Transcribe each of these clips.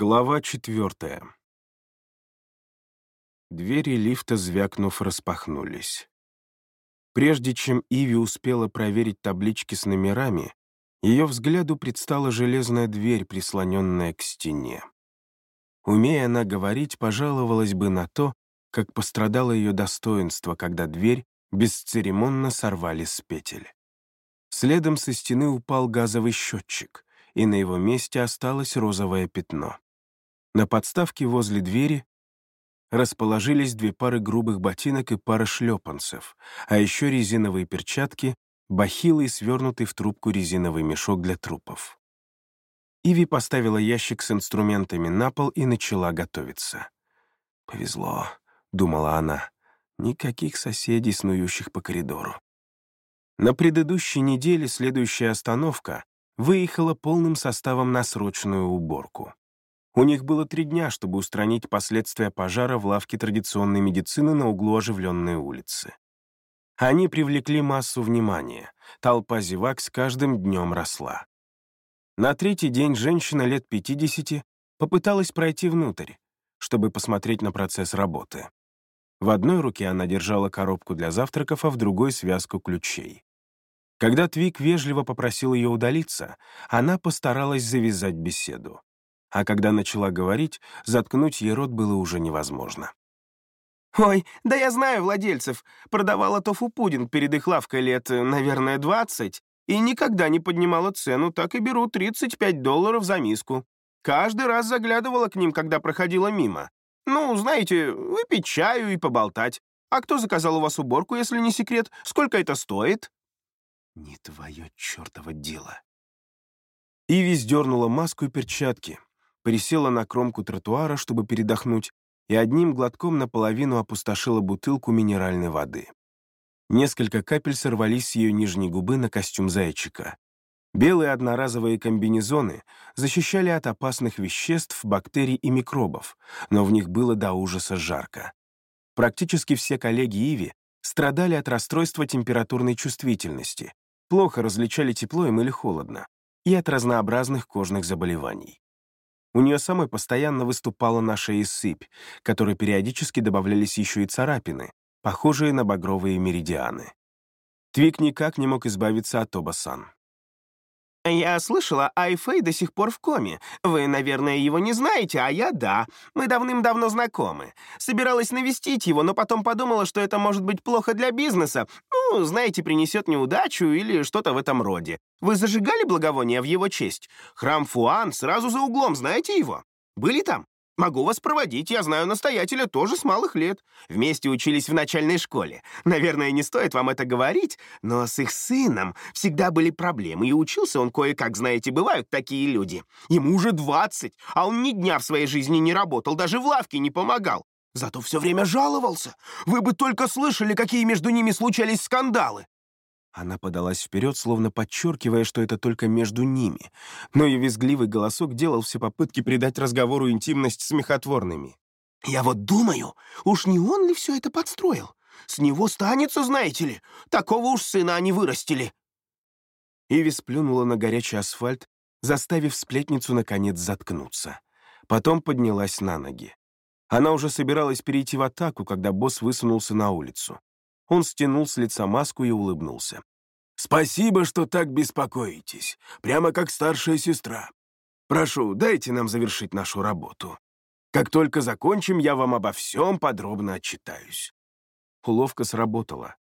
Глава четвертая. Двери лифта, звякнув, распахнулись. Прежде чем Иви успела проверить таблички с номерами, ее взгляду предстала железная дверь, прислоненная к стене. Умея она говорить, пожаловалась бы на то, как пострадало ее достоинство, когда дверь бесцеремонно сорвали с петель. Следом со стены упал газовый счетчик, и на его месте осталось розовое пятно. На подставке возле двери расположились две пары грубых ботинок и пара шлепанцев, а еще резиновые перчатки, бахилы и свернутый в трубку резиновый мешок для трупов. Иви поставила ящик с инструментами на пол и начала готовиться. «Повезло», — думала она, — «никаких соседей, снующих по коридору». На предыдущей неделе следующая остановка выехала полным составом на срочную уборку. У них было три дня, чтобы устранить последствия пожара в лавке традиционной медицины на углу оживленной улицы. Они привлекли массу внимания, толпа зевак с каждым днем росла. На третий день женщина лет 50 попыталась пройти внутрь, чтобы посмотреть на процесс работы. В одной руке она держала коробку для завтраков, а в другой — связку ключей. Когда Твик вежливо попросил ее удалиться, она постаралась завязать беседу. А когда начала говорить, заткнуть ей рот было уже невозможно. «Ой, да я знаю владельцев. Продавала тофу-пудинг перед их лавкой лет, наверное, двадцать, и никогда не поднимала цену, так и беру 35 долларов за миску. Каждый раз заглядывала к ним, когда проходила мимо. Ну, знаете, выпить чаю и поболтать. А кто заказал у вас уборку, если не секрет? Сколько это стоит?» «Не твое чертово дело». Иви сдернула маску и перчатки, присела на кромку тротуара, чтобы передохнуть, и одним глотком наполовину опустошила бутылку минеральной воды. Несколько капель сорвались с ее нижней губы на костюм зайчика. Белые одноразовые комбинезоны защищали от опасных веществ, бактерий и микробов, но в них было до ужаса жарко. Практически все коллеги Иви страдали от расстройства температурной чувствительности, плохо различали тепло им или холодно, и от разнообразных кожных заболеваний. У нее самой постоянно выступала на шее сыпь, которой периодически добавлялись еще и царапины, похожие на багровые меридианы. Твик никак не мог избавиться от Обасан. «Я слышала, Айфэй до сих пор в коме. Вы, наверное, его не знаете, а я — да. Мы давным-давно знакомы. Собиралась навестить его, но потом подумала, что это может быть плохо для бизнеса. Ну, знаете, принесет неудачу или что-то в этом роде. Вы зажигали благовония в его честь? Храм Фуан сразу за углом, знаете его? Были там? Могу вас проводить, я знаю настоятеля тоже с малых лет. Вместе учились в начальной школе. Наверное, не стоит вам это говорить, но с их сыном всегда были проблемы, и учился он кое-как, знаете, бывают такие люди. Ему уже двадцать, а он ни дня в своей жизни не работал, даже в лавке не помогал. Зато все время жаловался. Вы бы только слышали, какие между ними случались скандалы. Она подалась вперед, словно подчеркивая, что это только между ними, но ее визгливый голосок делал все попытки придать разговору интимность смехотворными. «Я вот думаю, уж не он ли все это подстроил? С него станется, знаете ли. Такого уж сына они вырастили». Иви сплюнула на горячий асфальт, заставив сплетницу наконец заткнуться. Потом поднялась на ноги. Она уже собиралась перейти в атаку, когда босс высунулся на улицу. Он стянул с лица маску и улыбнулся. «Спасибо, что так беспокоитесь, прямо как старшая сестра. Прошу, дайте нам завершить нашу работу. Как только закончим, я вам обо всем подробно отчитаюсь». Уловка сработала.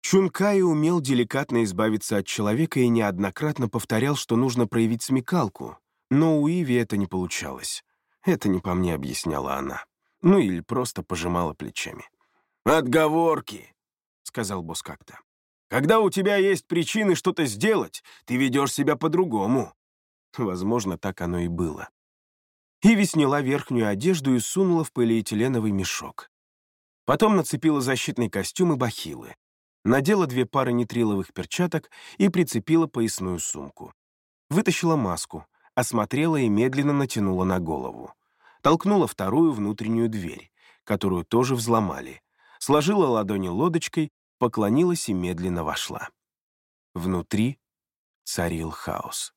Чункай умел деликатно избавиться от человека и неоднократно повторял, что нужно проявить смекалку, но у Иви это не получалось. Это не по мне объясняла она. Ну или просто пожимала плечами. «Отговорки!» Сказал босс как-то. «Когда у тебя есть причины что-то сделать, ты ведешь себя по-другому». Возможно, так оно и было. Иви сняла верхнюю одежду и сунула в полиэтиленовый мешок. Потом нацепила защитный костюм и бахилы. Надела две пары нитриловых перчаток и прицепила поясную сумку. Вытащила маску, осмотрела и медленно натянула на голову. Толкнула вторую внутреннюю дверь, которую тоже взломали. Сложила ладони лодочкой поклонилась и медленно вошла. Внутри царил хаос.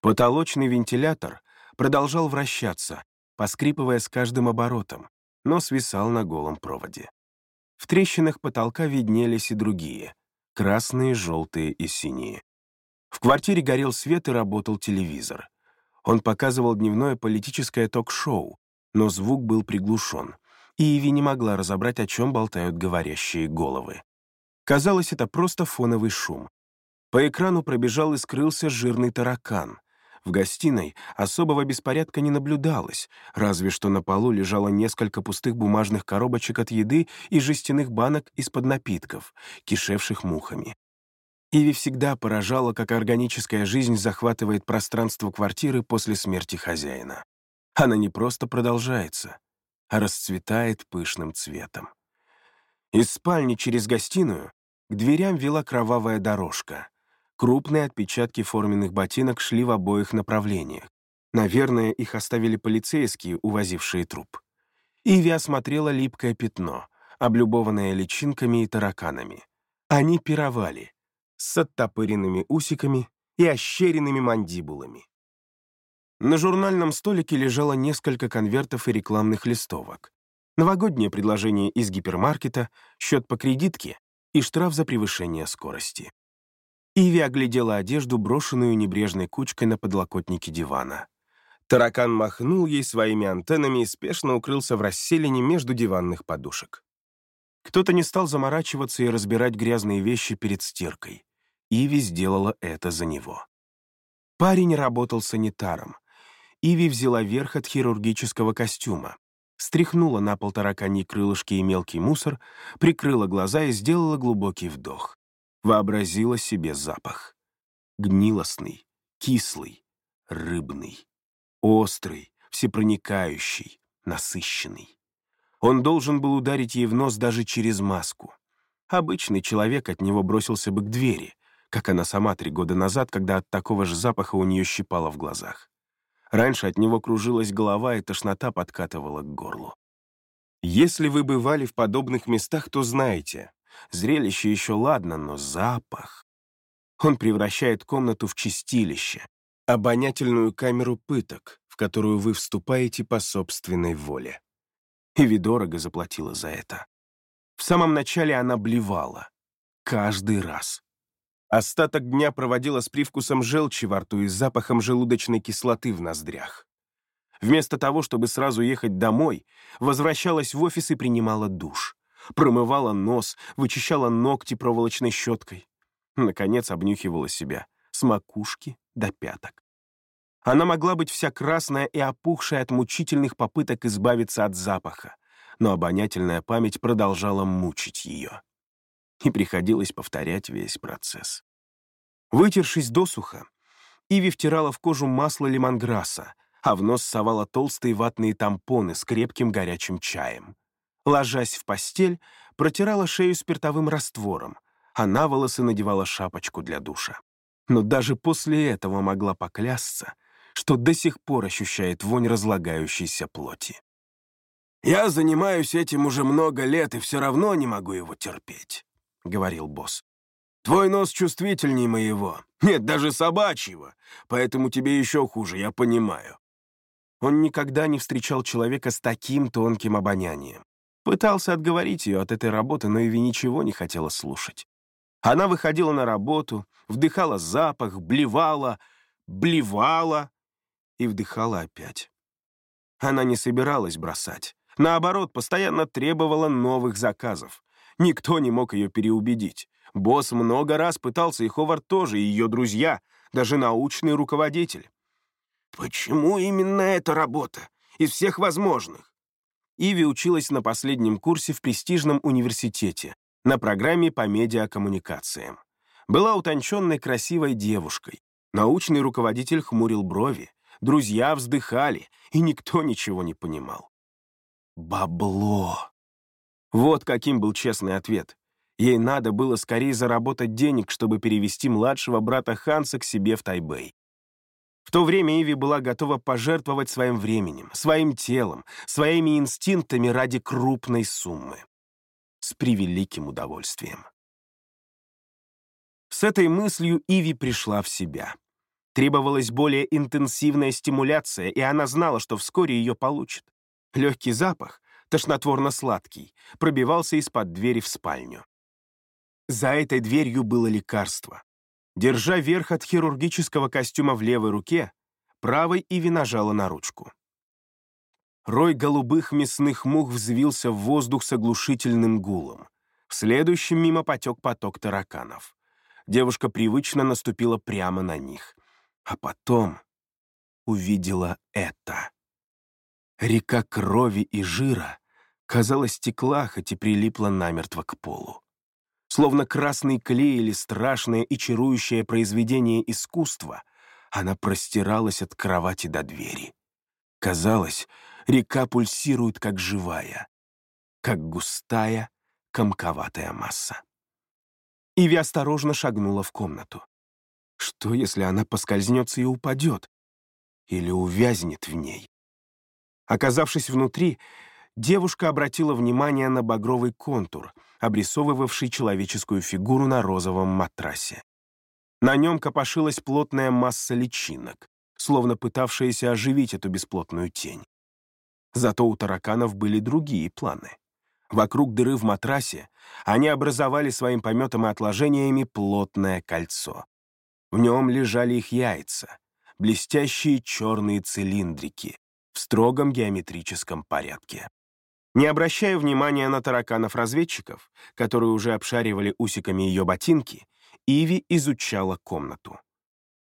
Потолочный вентилятор продолжал вращаться, поскрипывая с каждым оборотом, но свисал на голом проводе. В трещинах потолка виднелись и другие — красные, желтые и синие. В квартире горел свет и работал телевизор. Он показывал дневное политическое ток-шоу, но звук был приглушен, и Иви не могла разобрать, о чем болтают говорящие головы. Казалось, это просто фоновый шум. По экрану пробежал и скрылся жирный таракан. В гостиной особого беспорядка не наблюдалось, разве что на полу лежало несколько пустых бумажных коробочек от еды и жестяных банок из-под напитков, кишевших мухами. Иви всегда поражала, как органическая жизнь захватывает пространство квартиры после смерти хозяина. Она не просто продолжается, а расцветает пышным цветом. Из спальни через гостиную к дверям вела кровавая дорожка. Крупные отпечатки форменных ботинок шли в обоих направлениях. Наверное, их оставили полицейские, увозившие труп. Иви осмотрела липкое пятно, облюбованное личинками и тараканами. Они пировали, с оттопыренными усиками и ощеренными мандибулами. На журнальном столике лежало несколько конвертов и рекламных листовок. Новогоднее предложение из гипермаркета, счет по кредитке и штраф за превышение скорости. Иви оглядела одежду, брошенную небрежной кучкой на подлокотнике дивана. Таракан махнул ей своими антеннами и спешно укрылся в расселине между диванных подушек. Кто-то не стал заморачиваться и разбирать грязные вещи перед стиркой. Иви сделала это за него. Парень работал санитаром. Иви взяла верх от хирургического костюма, стряхнула на пол таракани крылышки и мелкий мусор, прикрыла глаза и сделала глубокий вдох вообразила себе запах. Гнилостный, кислый, рыбный, острый, всепроникающий, насыщенный. Он должен был ударить ей в нос даже через маску. Обычный человек от него бросился бы к двери, как она сама три года назад, когда от такого же запаха у нее щипало в глазах. Раньше от него кружилась голова, и тошнота подкатывала к горлу. Если вы бывали в подобных местах, то знаете, Зрелище еще ладно, но запах... Он превращает комнату в чистилище, обонятельную камеру пыток, в которую вы вступаете по собственной воле. И Видорого заплатила за это. В самом начале она блевала. Каждый раз. Остаток дня проводила с привкусом желчи во рту и запахом желудочной кислоты в ноздрях. Вместо того, чтобы сразу ехать домой, возвращалась в офис и принимала душ промывала нос, вычищала ногти проволочной щеткой. Наконец обнюхивала себя с макушки до пяток. Она могла быть вся красная и опухшая от мучительных попыток избавиться от запаха, но обонятельная память продолжала мучить ее. И приходилось повторять весь процесс. Вытершись досуха, Иви втирала в кожу масло лимонграсса, а в нос совала толстые ватные тампоны с крепким горячим чаем. Ложась в постель, протирала шею спиртовым раствором, а на волосы надевала шапочку для душа. Но даже после этого могла поклясться, что до сих пор ощущает вонь разлагающейся плоти. «Я занимаюсь этим уже много лет и все равно не могу его терпеть», — говорил босс. «Твой нос чувствительнее моего. Нет, даже собачьего. Поэтому тебе еще хуже, я понимаю». Он никогда не встречал человека с таким тонким обонянием. Пытался отговорить ее от этой работы, но Иви ничего не хотела слушать. Она выходила на работу, вдыхала запах, блевала, блевала и вдыхала опять. Она не собиралась бросать. Наоборот, постоянно требовала новых заказов. Никто не мог ее переубедить. Босс много раз пытался, и Ховард тоже, и ее друзья, даже научный руководитель. «Почему именно эта работа? Из всех возможных? Иви училась на последнем курсе в престижном университете на программе по медиакоммуникациям. Была утонченной красивой девушкой. Научный руководитель хмурил брови, друзья вздыхали, и никто ничего не понимал. Бабло. Вот каким был честный ответ. Ей надо было скорее заработать денег, чтобы перевести младшего брата Ханса к себе в Тайбэй. В то время Иви была готова пожертвовать своим временем, своим телом, своими инстинктами ради крупной суммы. С превеликим удовольствием. С этой мыслью Иви пришла в себя. Требовалась более интенсивная стимуляция, и она знала, что вскоре ее получит. Легкий запах, тошнотворно-сладкий, пробивался из-под двери в спальню. За этой дверью было лекарство. Держа верх от хирургического костюма в левой руке, правой Иви нажала на ручку. Рой голубых мясных мух взвился в воздух с оглушительным гулом. В следующем мимо потек поток тараканов. Девушка привычно наступила прямо на них. А потом увидела это. Река крови и жира, казалось, текла, хоть и прилипла намертво к полу. Словно красный клей или страшное и чарующее произведение искусства, она простиралась от кровати до двери. Казалось, река пульсирует как живая, как густая, комковатая масса. Иви осторожно шагнула в комнату. Что, если она поскользнется и упадет? Или увязнет в ней? Оказавшись внутри, девушка обратила внимание на багровый контур, обрисовывавший человеческую фигуру на розовом матрасе. На нем копошилась плотная масса личинок, словно пытавшаяся оживить эту бесплотную тень. Зато у тараканов были другие планы. Вокруг дыры в матрасе они образовали своим пометом и отложениями плотное кольцо. В нем лежали их яйца, блестящие черные цилиндрики, в строгом геометрическом порядке. Не обращая внимания на тараканов-разведчиков, которые уже обшаривали усиками ее ботинки, Иви изучала комнату.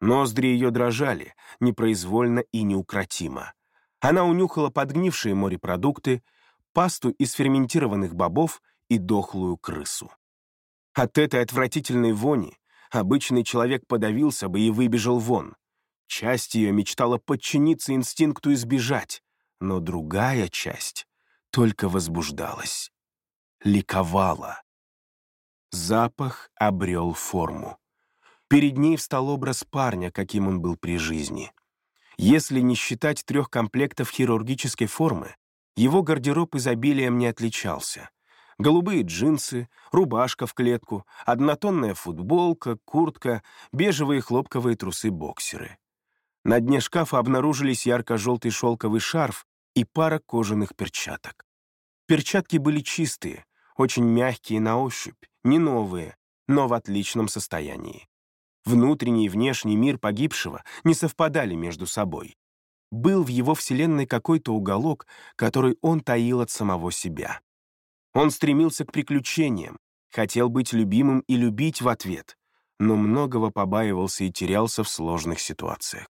Ноздри ее дрожали, непроизвольно и неукротимо. Она унюхала подгнившие морепродукты, пасту из ферментированных бобов и дохлую крысу. От этой отвратительной вони обычный человек подавился бы и выбежал вон. Часть ее мечтала подчиниться инстинкту избежать, но другая часть только возбуждалась, ликовала. Запах обрел форму. Перед ней встал образ парня, каким он был при жизни. Если не считать трех комплектов хирургической формы, его гардероб изобилием не отличался. Голубые джинсы, рубашка в клетку, однотонная футболка, куртка, бежевые хлопковые трусы-боксеры. На дне шкафа обнаружились ярко-желтый шелковый шарф и пара кожаных перчаток. Перчатки были чистые, очень мягкие на ощупь, не новые, но в отличном состоянии. Внутренний и внешний мир погибшего не совпадали между собой. Был в его вселенной какой-то уголок, который он таил от самого себя. Он стремился к приключениям, хотел быть любимым и любить в ответ, но многого побаивался и терялся в сложных ситуациях.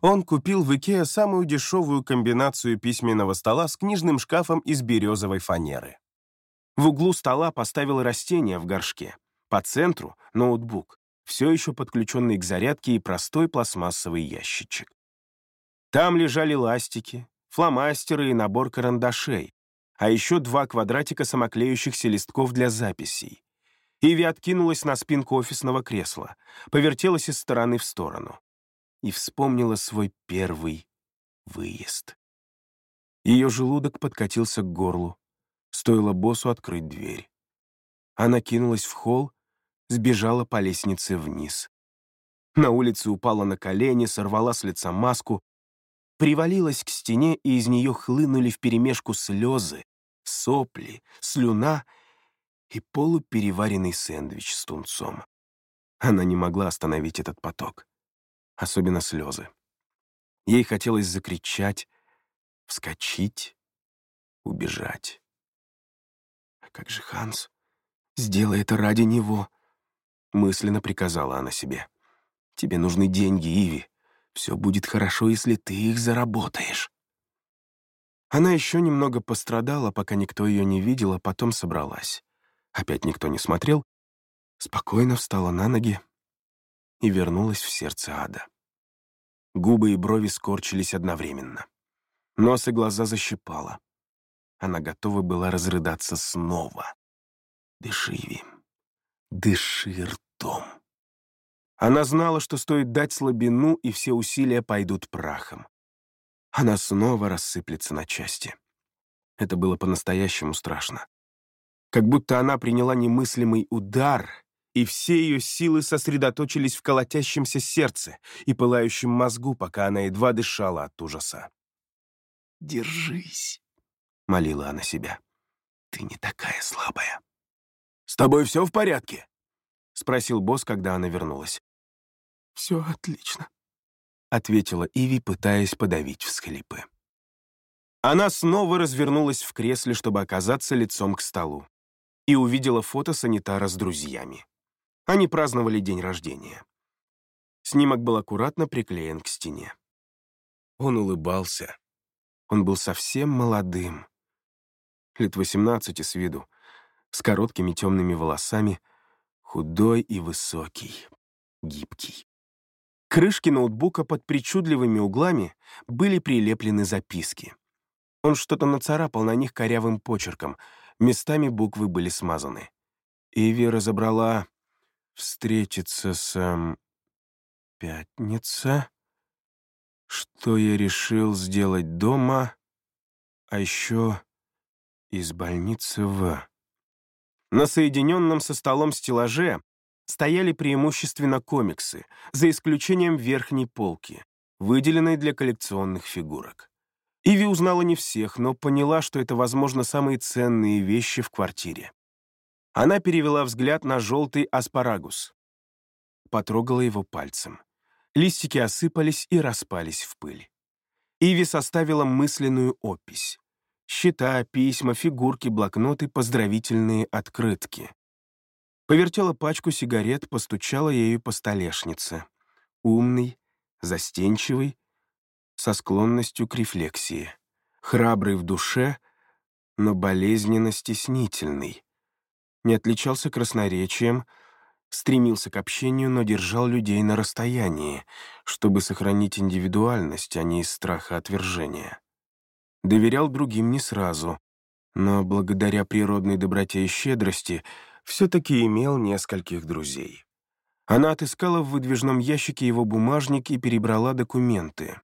Он купил в Икеа самую дешевую комбинацию письменного стола с книжным шкафом из березовой фанеры. В углу стола поставил растение в горшке. По центру — ноутбук, все еще подключенный к зарядке и простой пластмассовый ящичек. Там лежали ластики, фломастеры и набор карандашей, а еще два квадратика самоклеющихся листков для записей. Иви откинулась на спинку офисного кресла, повертелась из стороны в сторону и вспомнила свой первый выезд. Ее желудок подкатился к горлу. Стоило боссу открыть дверь. Она кинулась в холл, сбежала по лестнице вниз. На улице упала на колени, сорвала с лица маску, привалилась к стене, и из нее хлынули вперемешку слезы, сопли, слюна и полупереваренный сэндвич с тунцом. Она не могла остановить этот поток особенно слезы. Ей хотелось закричать, вскочить, убежать. «А как же Ханс? Сделай это ради него!» Мысленно приказала она себе. «Тебе нужны деньги, Иви. Все будет хорошо, если ты их заработаешь». Она еще немного пострадала, пока никто ее не видел, а потом собралась. Опять никто не смотрел, спокойно встала на ноги, и вернулась в сердце ада. Губы и брови скорчились одновременно. Нос и глаза защипала. Она готова была разрыдаться снова. «Дыши, Вим, дыши ртом». Она знала, что стоит дать слабину, и все усилия пойдут прахом. Она снова рассыплется на части. Это было по-настоящему страшно. Как будто она приняла немыслимый удар и все ее силы сосредоточились в колотящемся сердце и пылающем мозгу, пока она едва дышала от ужаса. «Держись», — молила она себя. «Ты не такая слабая». «С тобой все в порядке?» — спросил босс, когда она вернулась. «Все отлично», — ответила Иви, пытаясь подавить всхлипы. Она снова развернулась в кресле, чтобы оказаться лицом к столу, и увидела фото санитара с друзьями. Они праздновали день рождения. Снимок был аккуратно приклеен к стене. Он улыбался. Он был совсем молодым. Лет 18 с виду, с короткими темными волосами, худой и высокий, гибкий. Крышки ноутбука под причудливыми углами были прилеплены записки. Он что-то нацарапал на них корявым почерком, местами буквы были смазаны. Иви разобрала встретиться с... Эм, пятница. Что я решил сделать дома, а еще из больницы в... На соединенном со столом стеллаже стояли преимущественно комиксы, за исключением верхней полки, выделенной для коллекционных фигурок. Иви узнала не всех, но поняла, что это, возможно, самые ценные вещи в квартире. Она перевела взгляд на желтый аспарагус. Потрогала его пальцем. Листики осыпались и распались в пыль. Иви составила мысленную опись. Счета, письма, фигурки, блокноты, поздравительные открытки. Повертела пачку сигарет, постучала ею по столешнице. Умный, застенчивый, со склонностью к рефлексии. Храбрый в душе, но болезненно стеснительный не отличался красноречием, стремился к общению, но держал людей на расстоянии, чтобы сохранить индивидуальность, а не из страха отвержения. Доверял другим не сразу, но благодаря природной доброте и щедрости все-таки имел нескольких друзей. Она отыскала в выдвижном ящике его бумажник и перебрала документы.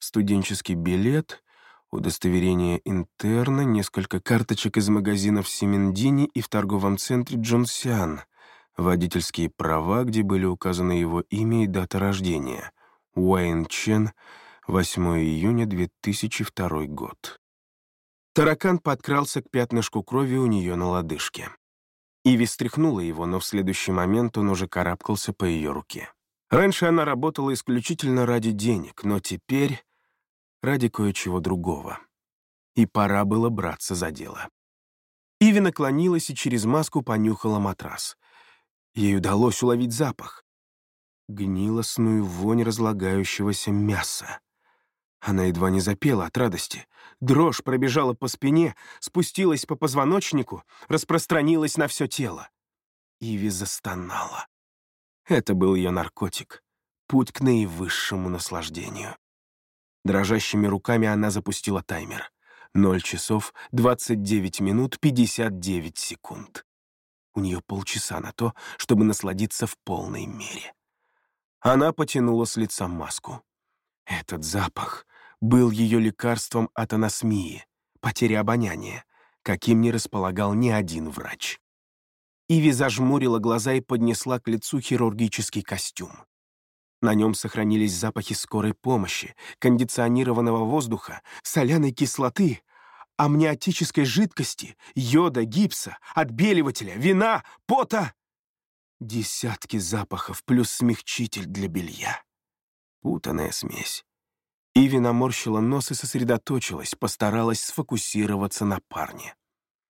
Студенческий билет, удостоверение интерна, несколько карточек из магазинов Семендини и в торговом центре Джонсиан, водительские права, где были указаны его имя и дата рождения, Уэйн Чен, 8 июня 2002 год. Таракан подкрался к пятнышку крови у нее на лодыжке. Иви стряхнула его, но в следующий момент он уже карабкался по ее руке. Раньше она работала исключительно ради денег, но теперь ради кое-чего другого. И пора было браться за дело. Иви наклонилась и через маску понюхала матрас. Ей удалось уловить запах. Гнилостную вонь разлагающегося мяса. Она едва не запела от радости. Дрожь пробежала по спине, спустилась по позвоночнику, распространилась на все тело. Иви застонала. Это был ее наркотик, путь к наивысшему наслаждению. Дрожащими руками она запустила таймер. 0 часов 29 минут 59 секунд. У нее полчаса на то, чтобы насладиться в полной мере. Она потянула с лица маску. Этот запах был ее лекарством от анасмии, потери обоняния, каким не располагал ни один врач. Иви зажмурила глаза и поднесла к лицу хирургический костюм. На нем сохранились запахи скорой помощи, кондиционированного воздуха, соляной кислоты, амниотической жидкости, йода, гипса, отбеливателя, вина, пота. Десятки запахов плюс смягчитель для белья. Путанная смесь. Иви наморщила нос и сосредоточилась, постаралась сфокусироваться на парне.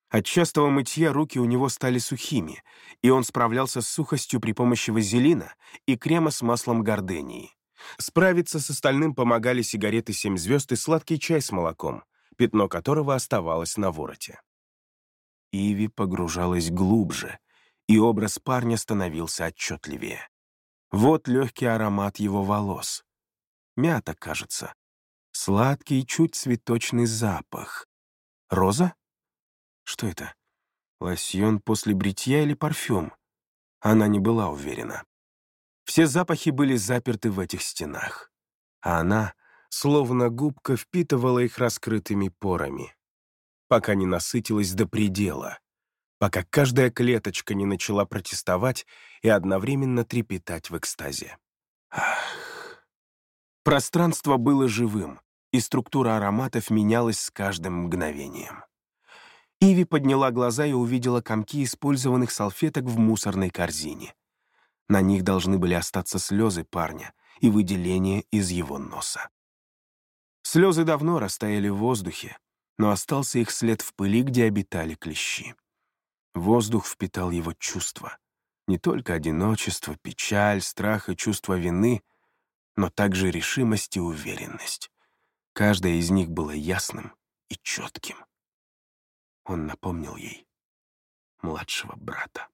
От частого мытья руки у него стали сухими, и он справлялся с сухостью при помощи вазелина и крема с маслом гордении. Справиться с остальным помогали сигареты «Семь звезд» и сладкий чай с молоком, пятно которого оставалось на вороте. Иви погружалась глубже, и образ парня становился отчетливее. Вот легкий аромат его волос. Мята, кажется. Сладкий, чуть цветочный запах. Роза? Что это? Лосьон после бритья или парфюм? Она не была уверена. Все запахи были заперты в этих стенах, а она, словно губка, впитывала их раскрытыми порами, пока не насытилась до предела, пока каждая клеточка не начала протестовать и одновременно трепетать в экстазе. Ах. Пространство было живым, и структура ароматов менялась с каждым мгновением. Иви подняла глаза и увидела комки использованных салфеток в мусорной корзине. На них должны были остаться слезы парня и выделения из его носа. Слезы давно растаяли в воздухе, но остался их след в пыли, где обитали клещи. Воздух впитал его чувства. Не только одиночество, печаль, страх и чувство вины, но также решимость и уверенность. Каждое из них было ясным и четким. Он напомнил ей младшего брата.